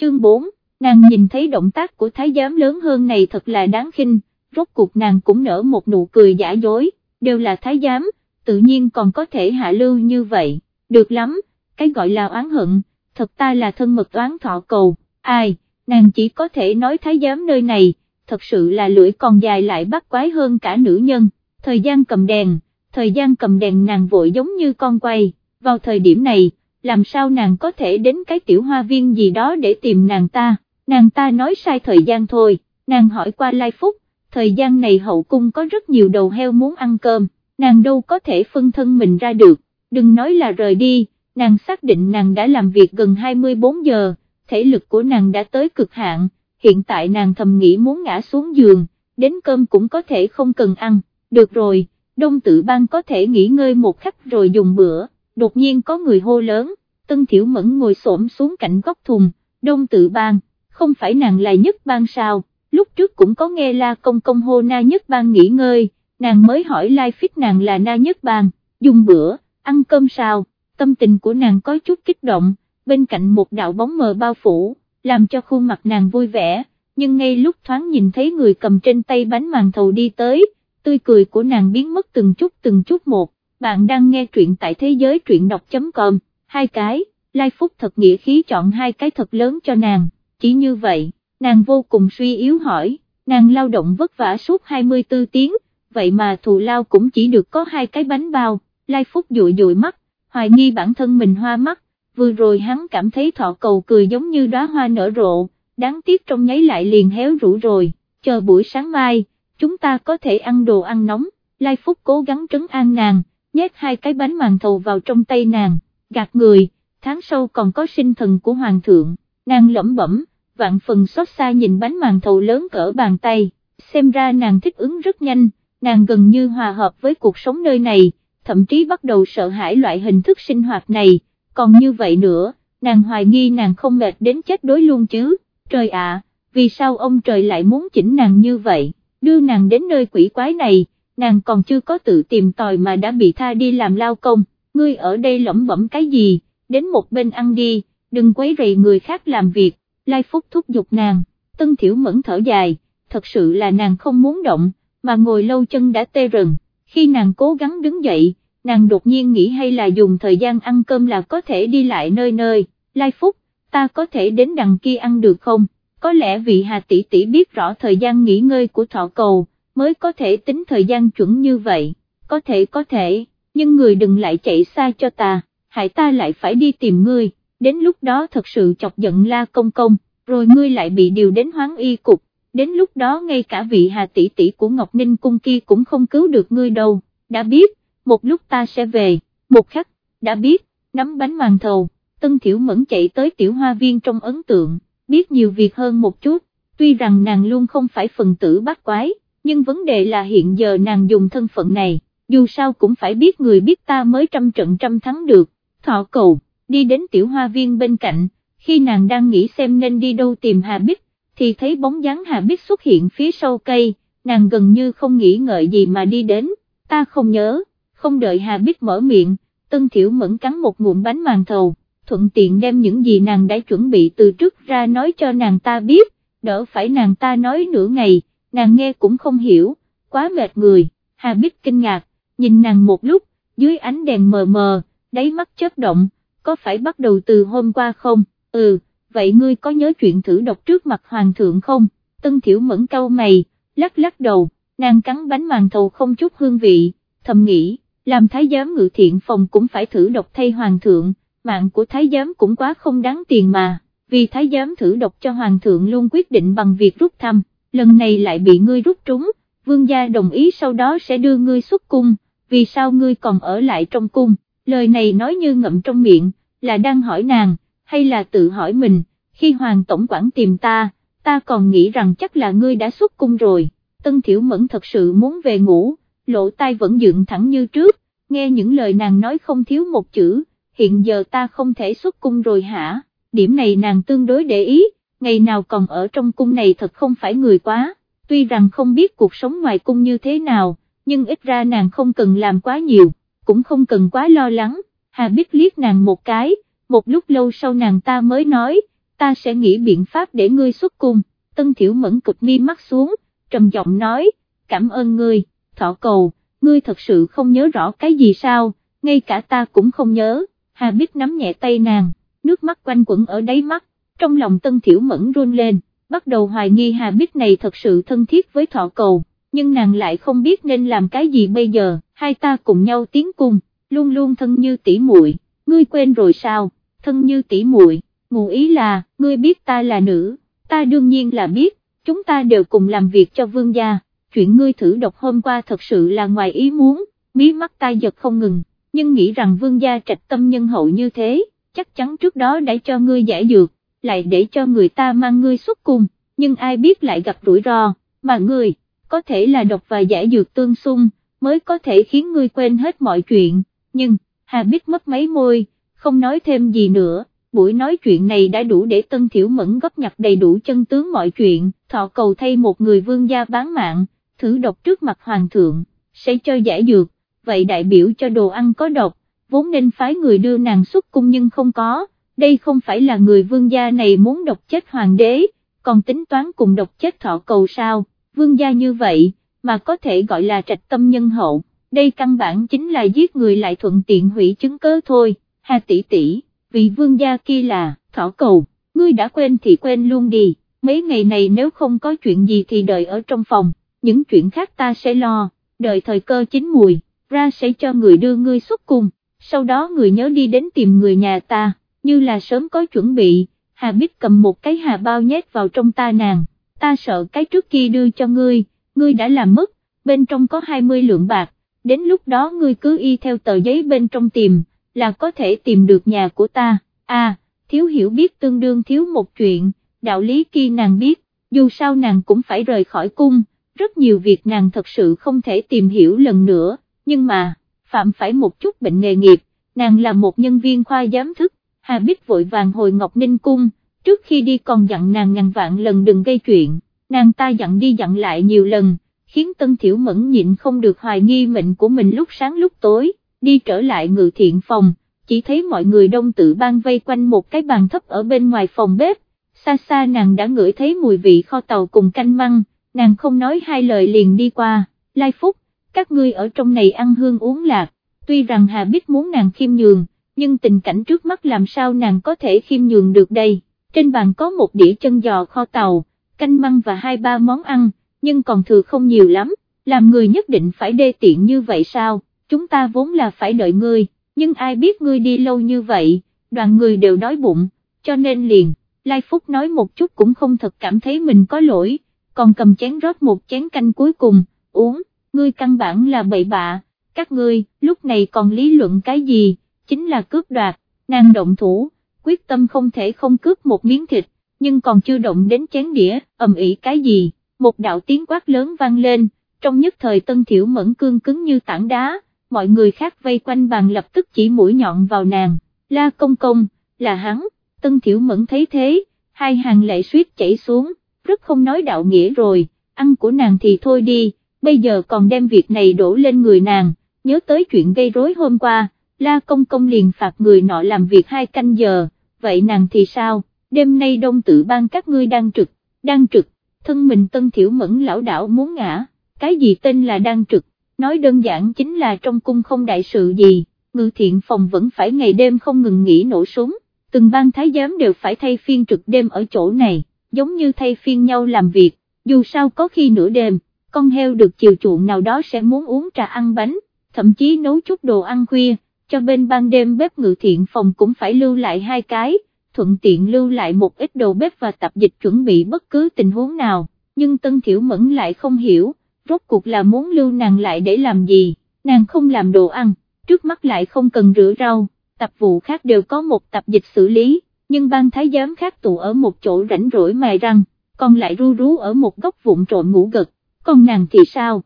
chương 4, nàng nhìn thấy động tác của thái giám lớn hơn này thật là đáng khinh, rốt cuộc nàng cũng nở một nụ cười giả dối, đều là thái giám, tự nhiên còn có thể hạ lưu như vậy, được lắm, cái gọi là oán hận, thật ta là thân mật oán thọ cầu, ai, nàng chỉ có thể nói thái giám nơi này, thật sự là lưỡi còn dài lại bắt quái hơn cả nữ nhân, thời gian cầm đèn, thời gian cầm đèn nàng vội giống như con quay, vào thời điểm này, làm sao nàng có thể đến cái tiểu hoa viên gì đó để tìm nàng ta, nàng ta nói sai thời gian thôi, nàng hỏi qua Lai Phúc, thời gian này hậu cung có rất nhiều đầu heo muốn ăn cơm, nàng đâu có thể phân thân mình ra được, đừng nói là rời đi, nàng xác định nàng đã làm việc gần 24 giờ, thể lực của nàng đã tới cực hạn, hiện tại nàng thầm nghĩ muốn ngã xuống giường, đến cơm cũng có thể không cần ăn, được rồi, đông tự ban có thể nghỉ ngơi một khắc rồi dùng bữa, đột nhiên có người hô lớn, tân thiểu mẫn ngồi xổm xuống cạnh góc thùng, đông tự bang, không phải nàng là nhất bang sao, lúc trước cũng có nghe la công công hô na nhất bang nghỉ ngơi, nàng mới hỏi lai phích nàng là na nhất bang dùng bữa, ăn cơm sao, tâm tình của nàng có chút kích động, bên cạnh một đạo bóng mờ bao phủ, làm cho khuôn mặt nàng vui vẻ, nhưng ngay lúc thoáng nhìn thấy người cầm trên tay bánh màn thầu đi tới, tươi cười của nàng biến mất từng chút từng chút một, bạn đang nghe truyện tại thế giới truyện đọc.com, hai cái, Lai Phúc thật nghĩa khí chọn hai cái thật lớn cho nàng, chỉ như vậy, nàng vô cùng suy yếu hỏi, nàng lao động vất vả suốt 24 tiếng, vậy mà thù lao cũng chỉ được có hai cái bánh bao, Lai Phúc dụi dụi mắt, hoài nghi bản thân mình hoa mắt, vừa rồi hắn cảm thấy thọ cầu cười giống như đóa hoa nở rộ, đáng tiếc trong nháy lại liền héo rũ rồi, chờ buổi sáng mai, chúng ta có thể ăn đồ ăn nóng, Lai Phúc cố gắng trấn an nàng, nhét hai cái bánh màn thầu vào trong tay nàng, gạt người, tháng sau còn có sinh thần của Hoàng thượng, nàng lẩm bẩm, vạn phần xót xa nhìn bánh màn thầu lớn cỡ bàn tay, xem ra nàng thích ứng rất nhanh, nàng gần như hòa hợp với cuộc sống nơi này, thậm chí bắt đầu sợ hãi loại hình thức sinh hoạt này, còn như vậy nữa, nàng hoài nghi nàng không mệt đến chết đối luôn chứ, trời ạ, vì sao ông trời lại muốn chỉnh nàng như vậy, đưa nàng đến nơi quỷ quái này, nàng còn chưa có tự tìm tòi mà đã bị tha đi làm lao công, ngươi ở đây lẩm bẩm cái gì, đến một bên ăn đi, đừng quấy rầy người khác làm việc, Lai Phúc thúc giục nàng, Tân Thiểu Mẫn thở dài, thật sự là nàng không muốn động, mà ngồi lâu chân đã tê rần, khi nàng cố gắng đứng dậy, nàng đột nhiên nghĩ hay là dùng thời gian ăn cơm là có thể đi lại nơi nơi, Lai Phúc, ta có thể đến đằng kia ăn được không, có lẽ vị Hà tỷ tỷ biết rõ thời gian nghỉ ngơi của thọ cầu, mới có thể tính thời gian chuẩn như vậy, có thể có thể, nhưng người đừng lại chạy xa cho ta, hại ta lại phải đi tìm ngươi, đến lúc đó thật sự chọc giận la công công, rồi ngươi lại bị điều đến hoáng y cục, đến lúc đó ngay cả vị Hà tỷ tỷ của Ngọc Ninh cung kia cũng không cứu được ngươi đâu, đã biết một lúc ta sẽ về, một khắc, đã biết, nắm bánh màn thầu, Tân Thiểu Mẫn chạy tới tiểu hoa viên trong ấn tượng, biết nhiều việc hơn một chút, tuy rằng nàng luôn không phải phần tử bác quái, nhưng vấn đề là hiện giờ nàng dùng thân phận này, dù sao cũng phải biết người biết ta mới trăm trận trăm thắng được, thọ cầu, đi đến tiểu hoa viên bên cạnh, khi nàng đang nghĩ xem nên đi đâu tìm Hà Bích, thì thấy bóng dáng Hà Bích xuất hiện phía sau cây, nàng gần như không nghĩ ngợi gì mà đi đến, ta không nhớ không đợi Hà Bích mở miệng, Tân Thiểu Mẫn cắn một ngụm bánh màn thầu, thuận tiện đem những gì nàng đã chuẩn bị từ trước ra nói cho nàng ta biết, đỡ phải nàng ta nói nửa ngày, nàng nghe cũng không hiểu, quá mệt người, Hà Bích kinh ngạc, nhìn nàng một lúc, dưới ánh đèn mờ mờ, đáy mắt chớp động, có phải bắt đầu từ hôm qua không, ừ, vậy ngươi có nhớ chuyện thử độc trước mặt hoàng thượng không, Tân Thiểu Mẫn cau mày, lắc lắc đầu, nàng cắn bánh màn thầu không chút hương vị, thầm nghĩ làm thái giám ngự thiện phòng cũng phải thử độc thay hoàng thượng, mạng của thái giám cũng quá không đáng tiền mà, vì thái giám thử độc cho hoàng thượng luôn quyết định bằng việc rút thăm, lần này lại bị ngươi rút trúng, vương gia đồng ý sau đó sẽ đưa ngươi xuất cung, vì sao ngươi còn ở lại trong cung, lời này nói như ngậm trong miệng, là đang hỏi nàng, hay là tự hỏi mình, khi hoàng tổng quản tìm ta, ta còn nghĩ rằng chắc là ngươi đã xuất cung rồi, Tân Thiểu Mẫn thật sự muốn về ngủ lỗ tai vẫn dựng thẳng như trước, nghe những lời nàng nói không thiếu một chữ, hiện giờ ta không thể xuất cung rồi hả, điểm này nàng tương đối để ý, ngày nào còn ở trong cung này thật không phải người quá, tuy rằng không biết cuộc sống ngoài cung như thế nào, nhưng ít ra nàng không cần làm quá nhiều, cũng không cần quá lo lắng, Hà Bích liếc nàng một cái, một lúc lâu sau nàng ta mới nói, ta sẽ nghĩ biện pháp để ngươi xuất cung, Tân Thiểu Mẫn cụp mi mắt xuống, trầm giọng nói, cảm ơn ngươi, thọ cầu, ngươi thật sự không nhớ rõ cái gì sao, ngay cả ta cũng không nhớ, Hà Bích nắm nhẹ tay nàng, nước mắt quanh quẩn ở đáy mắt, trong lòng Tân Thiểu Mẫn run lên, bắt đầu hoài nghi Hà Bích này thật sự thân thiết với thọ cầu, nhưng nàng lại không biết nên làm cái gì bây giờ, hai ta cùng nhau tiến cung, luôn luôn thân như tỉ muội, ngươi quên rồi sao, thân như tỉ muội, ngụ ý là, ngươi biết ta là nữ, ta đương nhiên là biết, chúng ta đều cùng làm việc cho vương gia, chuyện ngươi thử độc hôm qua thật sự là ngoài ý muốn, mí mắt ta giật không ngừng, nhưng nghĩ rằng vương gia trạch tâm nhân hậu như thế, chắc chắn trước đó đã cho ngươi giải dược, lại để cho người ta mang ngươi xuất cung, nhưng ai biết lại gặp rủi ro, mà ngươi, có thể là độc và giải dược tương xung, mới có thể khiến ngươi quên hết mọi chuyện, nhưng, Hà Bích mất mấy môi, không nói thêm gì nữa, buổi nói chuyện này đã đủ để Tân Thiểu Mẫn gấp nhặt đầy đủ chân tướng mọi chuyện, thọ cầu thay một người vương gia bán mạng, thử độc trước mặt hoàng thượng, sẽ cho giải dược, vậy đại biểu cho đồ ăn có độc, vốn nên phái người đưa nàng xuất cung nhưng không có, đây không phải là người vương gia này muốn độc chết hoàng đế, còn tính toán cùng độc chết thọ cầu sao, vương gia như vậy, mà có thể gọi là trạch tâm nhân hậu, đây căn bản chính là giết người lại thuận tiện hủy chứng cớ thôi, hà tỷ tỷ, vị vương gia kia là, thọ cầu, ngươi đã quên thì quên luôn đi, mấy ngày này nếu không có chuyện gì thì đợi ở trong phòng, những chuyện khác ta sẽ lo, đợi thời cơ chín mùi, ra sẽ cho người đưa ngươi xuất cung, sau đó người nhớ đi đến tìm người nhà ta, như là sớm có chuẩn bị, Hà Bích cầm một cái hà bao nhét vào trong ta nàng, ta sợ cái trước kia đưa cho ngươi, ngươi đã làm mất, bên trong có 20 lượng bạc, đến lúc đó ngươi cứ y theo tờ giấy bên trong tìm, là có thể tìm được nhà của ta, à, thiếu hiểu biết tương đương thiếu một chuyện, đạo lý kia nàng biết, dù sao nàng cũng phải rời khỏi cung, rất nhiều việc nàng thật sự không thể tìm hiểu lần nữa, nhưng mà, phạm phải một chút bệnh nghề nghiệp, nàng là một nhân viên khoa giám thức, Hà Bích vội vàng hồi Ngọc Ninh Cung, trước khi đi còn dặn nàng ngàn vạn lần đừng gây chuyện, nàng ta dặn đi dặn lại nhiều lần, khiến Tân Thiểu Mẫn nhịn không được hoài nghi mệnh của mình lúc sáng lúc tối, đi trở lại ngự thiện phòng, chỉ thấy mọi người đông tự ban vây quanh một cái bàn thấp ở bên ngoài phòng bếp, xa xa nàng đã ngửi thấy mùi vị kho tàu cùng canh măng, nàng không nói hai lời liền đi qua, Lai Phúc, các ngươi ở trong này ăn hương uống lạc, tuy rằng Hà Bích muốn nàng khiêm nhường, nhưng tình cảnh trước mắt làm sao nàng có thể khiêm nhường được đây, trên bàn có một đĩa chân giò kho tàu, canh măng và hai ba món ăn, nhưng còn thừa không nhiều lắm, làm người nhất định phải đê tiện như vậy sao, chúng ta vốn là phải đợi ngươi, nhưng ai biết ngươi đi lâu như vậy, đoàn người đều đói bụng, cho nên liền, Lai Phúc nói một chút cũng không thật cảm thấy mình có lỗi, còn cầm chén rót một chén canh cuối cùng, uống, ngươi căn bản là bậy bạ, các ngươi, lúc này còn lý luận cái gì, chính là cướp đoạt, nàng động thủ, quyết tâm không thể không cướp một miếng thịt, nhưng còn chưa động đến chén đĩa, ầm ĩ cái gì, một đạo tiếng quát lớn vang lên, trong nhất thời tân thiểu mẫn cương cứng như tảng đá, mọi người khác vây quanh bàn lập tức chỉ mũi nhọn vào nàng, la công công, là hắn, tân thiểu mẫn thấy thế, hai hàng lệ suýt chảy xuống, rất không nói đạo nghĩa rồi, ăn của nàng thì thôi đi, bây giờ còn đem việc này đổ lên người nàng, nhớ tới chuyện gây rối hôm qua, la công công liền phạt người nọ làm việc hai canh giờ, vậy nàng thì sao, đêm nay đông tự ban các ngươi đang trực, đang trực, thân mình tân thiểu mẫn lão đảo muốn ngã, cái gì tên là đang trực, nói đơn giản chính là trong cung không đại sự gì, ngự thiện phòng vẫn phải ngày đêm không ngừng nghỉ nổ súng, từng ban thái giám đều phải thay phiên trực đêm ở chỗ này, giống như thay phiên nhau làm việc, dù sao có khi nửa đêm, con heo được chiều chuộng nào đó sẽ muốn uống trà ăn bánh, thậm chí nấu chút đồ ăn khuya, cho bên ban đêm bếp ngự thiện phòng cũng phải lưu lại hai cái, thuận tiện lưu lại một ít đồ bếp và tập dịch chuẩn bị bất cứ tình huống nào, nhưng Tân Thiểu Mẫn lại không hiểu, rốt cuộc là muốn lưu nàng lại để làm gì, nàng không làm đồ ăn, trước mắt lại không cần rửa rau, tập vụ khác đều có một tập dịch xử lý, nhưng ban thái giám khác tụ ở một chỗ rảnh rỗi mài răng, còn lại ru rú ở một góc vụn trộn ngủ gật, còn nàng thì sao,